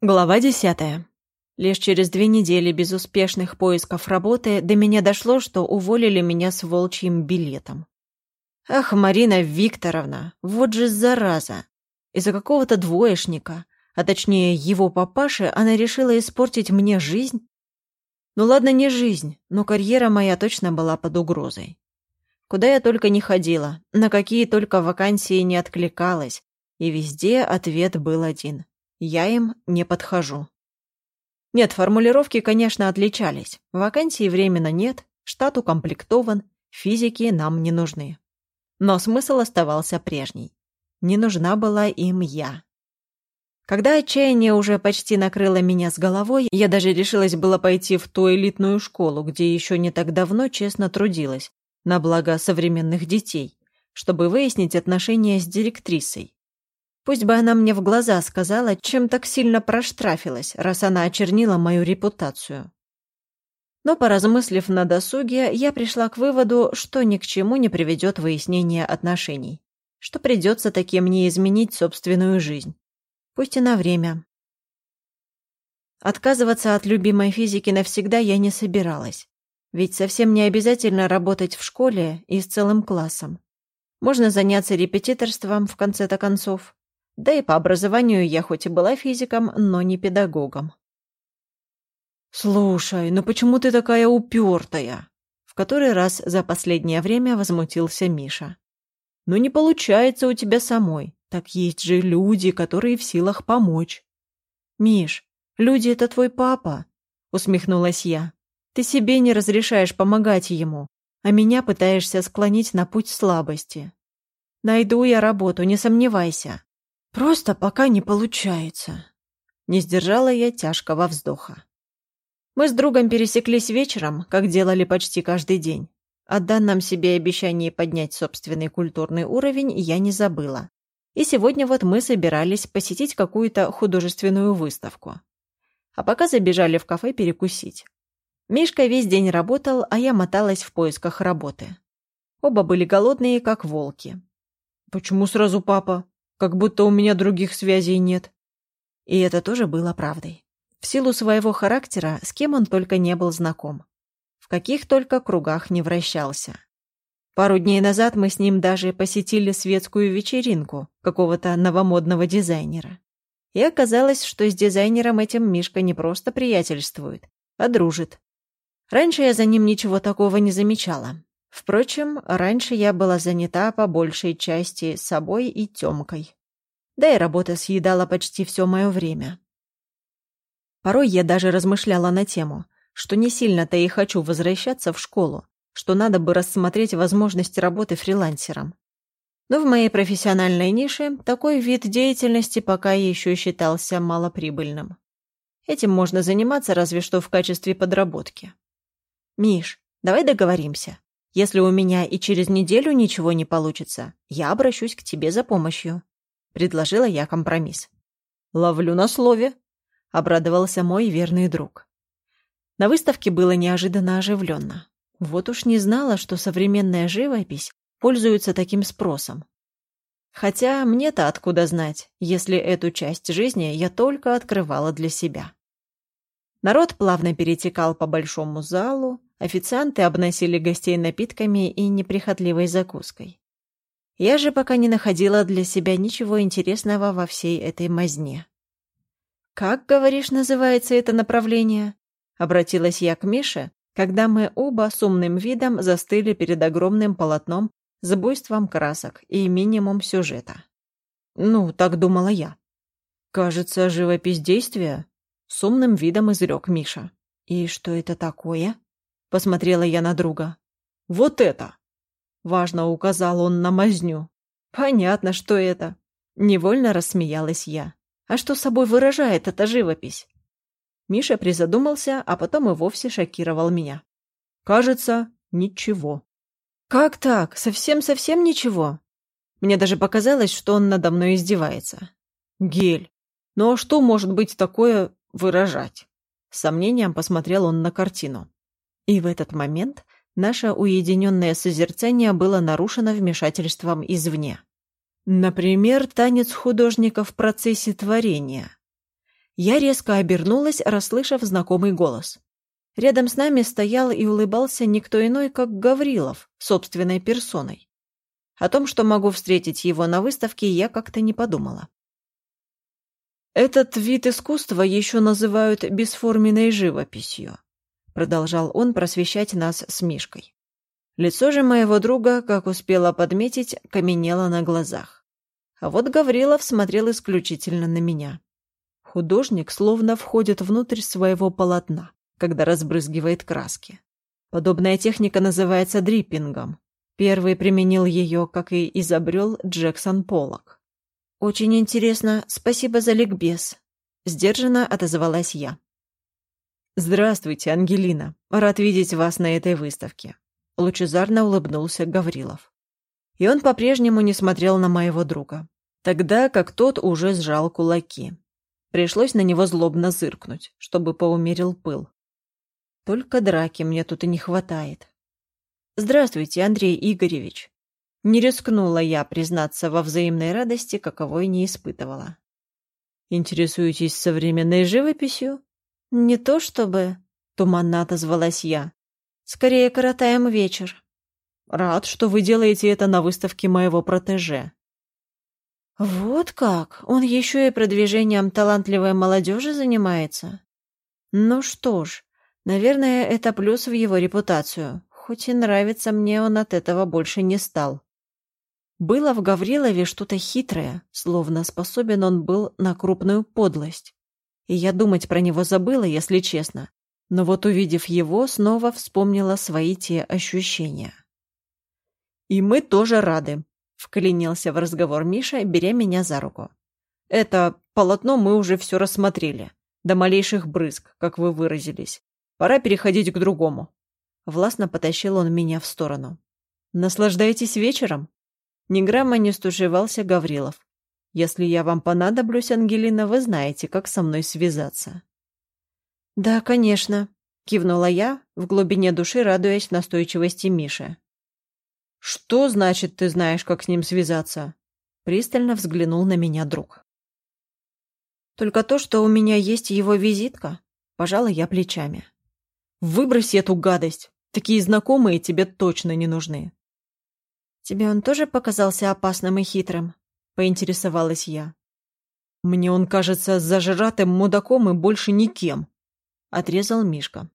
Глава десятая. Лишь через две недели безуспешных поисков работы до меня дошло, что уволили меня с волчьим билетом. Ах, Марина Викторовна, вот же зараза! Из-за какого-то двоечника, а точнее его папаши, она решила испортить мне жизнь? Ну ладно, не жизнь, но карьера моя точно была под угрозой. Куда я только не ходила, на какие только вакансии не откликалась, и везде ответ был один — я им не подхожу. Нет, формулировки, конечно, отличались. Вакансий временно нет, штат укомплектован, физики нам не нужны. Но смысл оставался прежний. Не нужна была им я. Когда отчаяние уже почти накрыло меня с головой, я даже решилась было пойти в ту элитную школу, где еще не так давно честно трудилась, на благо современных детей, чтобы выяснить отношения с директрисой. Пусть бы она мне в глаза сказала, чем так сильно проштрафилась, раз она очернила мою репутацию. Но, поразмыслив на досуге, я пришла к выводу, что ни к чему не приведет выяснение отношений, что придется таки мне изменить собственную жизнь. Пусть и на время. Отказываться от любимой физики навсегда я не собиралась. Ведь совсем не обязательно работать в школе и с целым классом. Можно заняться репетиторством в конце-то концов. Да и по образованию я хоть и была физиком, но не педагогом. «Слушай, ну почему ты такая упертая?» В который раз за последнее время возмутился Миша. «Ну не получается у тебя самой. Так есть же люди, которые в силах помочь». «Миш, люди — это твой папа», — усмехнулась я. «Ты себе не разрешаешь помогать ему, а меня пытаешься склонить на путь слабости. Найду я работу, не сомневайся. Просто пока не получается. Не сдержала я тяжкого вздоха. Мы с другом пересеклись вечером, как делали почти каждый день. О данном себе обещании поднять собственный культурный уровень я не забыла. И сегодня вот мы собирались посетить какую-то художественную выставку. А пока забежали в кафе перекусить. Мишка весь день работал, а я моталась в поисках работы. Оба были голодные, как волки. «Почему сразу папа?» Как будто у меня других связей нет. И это тоже было правдой. В силу своего характера, с кем он только не был знаком. В каких только кругах не вращался. Пару дней назад мы с ним даже посетили светскую вечеринку какого-то новомодного дизайнера. И оказалось, что с дизайнером этим Мишка не просто приятельствует, а дружит. Раньше я за ним ничего такого не замечала. Впрочем, раньше я была занята по большей части собой и Тёмкой. Да и работа съедала почти все мое время. Порой я даже размышляла на тему, что не сильно-то и хочу возвращаться в школу, что надо бы рассмотреть возможность работы фрилансером. Но в моей профессиональной нише такой вид деятельности пока еще считался малоприбыльным. Этим можно заниматься разве что в качестве подработки. «Миш, давай договоримся. Если у меня и через неделю ничего не получится, я обращусь к тебе за помощью», — предложила я компромисс. «Ловлю на слове», — обрадовался мой верный друг. На выставке было неожиданно оживленно. Вот уж не знала, что современная живопись пользуется таким спросом. Хотя мне-то откуда знать, если эту часть жизни я только открывала для себя. Народ плавно перетекал по большому залу, Официанты обносили гостей напитками и неприхотливой закуской. Я же пока не находила для себя ничего интересного во всей этой мазне. «Как, говоришь, называется это направление?» Обратилась я к Мише, когда мы оба с умным видом застыли перед огромным полотном с буйством красок и минимум сюжета. Ну, так думала я. «Кажется, живопись действия», — с умным видом изрек Миша. «И что это такое?» — посмотрела я на друга. «Вот это!» — важно указал он на мазню. «Понятно, что это!» — невольно рассмеялась я. «А что собой выражает эта живопись?» Миша призадумался, а потом и вовсе шокировал меня. «Кажется, ничего». «Как так? Совсем-совсем ничего?» Мне даже показалось, что он надо мной издевается. «Гель, ну а что может быть такое выражать?» С сомнением посмотрел он на картину. И в этот момент наше уединенное созерцание было нарушено вмешательством извне. Например, танец художника в процессе творения. Я резко обернулась, расслышав знакомый голос. Рядом с нами стоял и улыбался никто иной, как Гаврилов, собственной персоной. О том, что могу встретить его на выставке, я как-то не подумала. «Этот вид искусства еще называют бесформенной живописью», продолжал он просвещать нас с Мишкой. Лицо же моего друга, как успела подметить, каменело на глазах. А вот Гаврилов смотрел исключительно на меня. Художник словно входит внутрь своего полотна, когда разбрызгивает краски. Подобная техника называется дриппингом. Первый применил ее, как и изобрел Джексон Поллок. «Очень интересно. Спасибо за ликбез», — сдержанно отозвалась я. «Здравствуйте, Ангелина. Рад видеть вас на этой выставке», — лучезарно улыбнулся Гаврилов. И он по-прежнему не смотрел на моего друга, тогда как тот уже сжал кулаки. Пришлось на него злобно зыркнуть, чтобы поумерил пыл. Только драки мне тут и не хватает. «Здравствуйте, Андрей Игоревич». Не рискнула я признаться во взаимной радости, каковой не испытывала. «Интересуетесь современной живописью?» «Не то чтобы...» — туманно отозвалась я. «Скорее коротаем вечер». «Рад, что вы делаете это на выставке моего протеже». «Вот как? Он еще и продвижением талантливой молодежи занимается?» «Ну что ж, наверное, это плюс в его репутацию, хоть и нравится мне он от этого больше не стал». Было в Гаврилове что-то хитрое, словно способен он был на крупную подлость. И я думать про него забыла, если честно. Но вот увидев его, снова вспомнила свои те ощущения. «И мы тоже рады», — вклинился в разговор Миша, беря меня за руку. «Это полотно мы уже все рассмотрели. До малейших брызг, как вы выразились. Пора переходить к другому». Властно потащил он меня в сторону. «Наслаждайтесь вечером?» Ни грамма не стушевался Гаврилов, если я вам понадоблюсь, Ангелина, вы знаете, как со мной связаться». «Да, конечно», — кивнула я, в глубине души радуясь настойчивости Миши. «Что значит, ты знаешь, как с ним связаться?» Пристально взглянул на меня друг. «Только то, что у меня есть его визитка», — пожала я плечами. «Выброси эту гадость! Такие знакомые тебе точно не нужны!» «Тебе он тоже показался опасным и хитрым?» Поинтересовалась я. «Мне он кажется зажратым мудаком и больше никем», — отрезал Мишка.